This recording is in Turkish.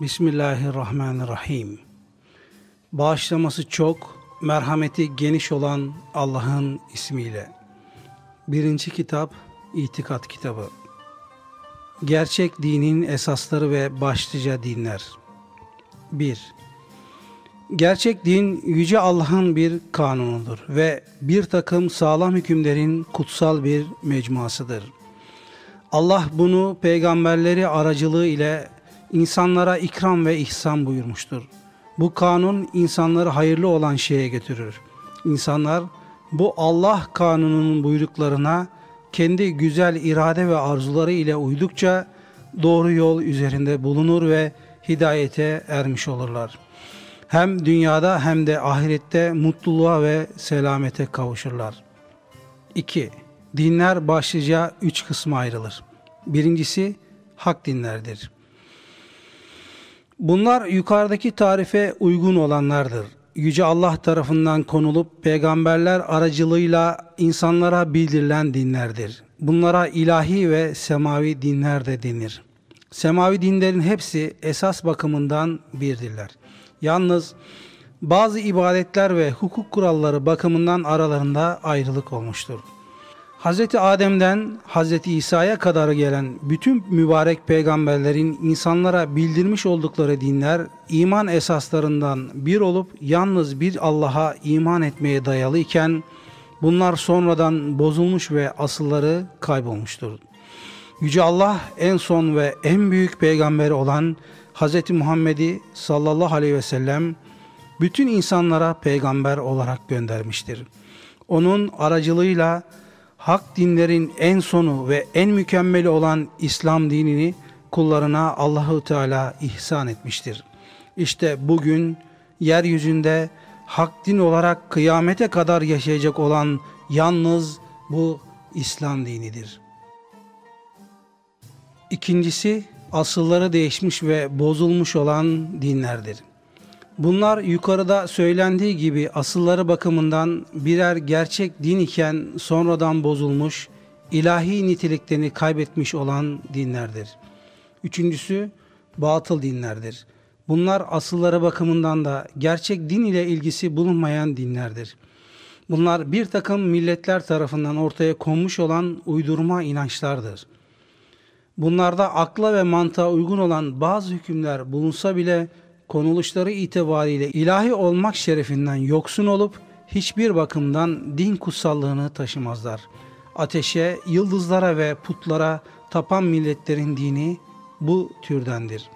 Bismillahirrahmanirrahim. Bağışlaması çok, merhameti geniş olan Allah'ın ismiyle. Birinci kitap, İtikat kitabı. Gerçek dinin esasları ve başlıca dinler. 1. Gerçek din Yüce Allah'ın bir kanunudur ve bir takım sağlam hükümlerin kutsal bir mecmuasıdır. Allah bunu peygamberleri aracılığı ile insanlara ikram ve ihsan buyurmuştur. Bu kanun insanları hayırlı olan şeye götürür. İnsanlar bu Allah kanununun buyruklarına kendi güzel irade ve arzuları ile uydukça doğru yol üzerinde bulunur ve hidayete ermiş olurlar. Hem dünyada hem de ahirette mutluluğa ve selamete kavuşurlar. 2. Dinler başlıca üç kısma ayrılır. Birincisi hak dinlerdir. Bunlar yukarıdaki tarife uygun olanlardır. Yüce Allah tarafından konulup peygamberler aracılığıyla insanlara bildirilen dinlerdir. Bunlara ilahi ve semavi dinler de denir. Semavi dinlerin hepsi esas bakımından birdirler. Yalnız bazı ibadetler ve hukuk kuralları bakımından aralarında ayrılık olmuştur. Hz. Adem'den Hz. İsa'ya kadar gelen bütün mübarek peygamberlerin insanlara bildirmiş oldukları dinler iman esaslarından bir olup yalnız bir Allah'a iman etmeye dayalı iken bunlar sonradan bozulmuş ve asılları kaybolmuştur. Yüce Allah en son ve en büyük peygamberi olan Hz. Muhammed'i sallallahu aleyhi ve sellem bütün insanlara peygamber olarak göndermiştir. Onun aracılığıyla hak dinlerin en sonu ve en mükemmeli olan İslam dinini kullarına Allahu Teala ihsan etmiştir. İşte bugün yeryüzünde hak din olarak kıyamete kadar yaşayacak olan yalnız bu İslam dinidir. İkincisi asılları değişmiş ve bozulmuş olan dinlerdir. Bunlar yukarıda söylendiği gibi asılları bakımından birer gerçek din iken sonradan bozulmuş, ilahi niteliklerini kaybetmiş olan dinlerdir. Üçüncüsü batıl dinlerdir. Bunlar asılları bakımından da gerçek din ile ilgisi bulunmayan dinlerdir. Bunlar bir takım milletler tarafından ortaya konmuş olan uydurma inançlardır. Bunlarda akla ve mantığa uygun olan bazı hükümler bulunsa bile konuluşları itibariyle ilahi olmak şerefinden yoksun olup hiçbir bakımdan din kutsallığını taşımazlar. Ateşe, yıldızlara ve putlara tapan milletlerin dini bu türdendir.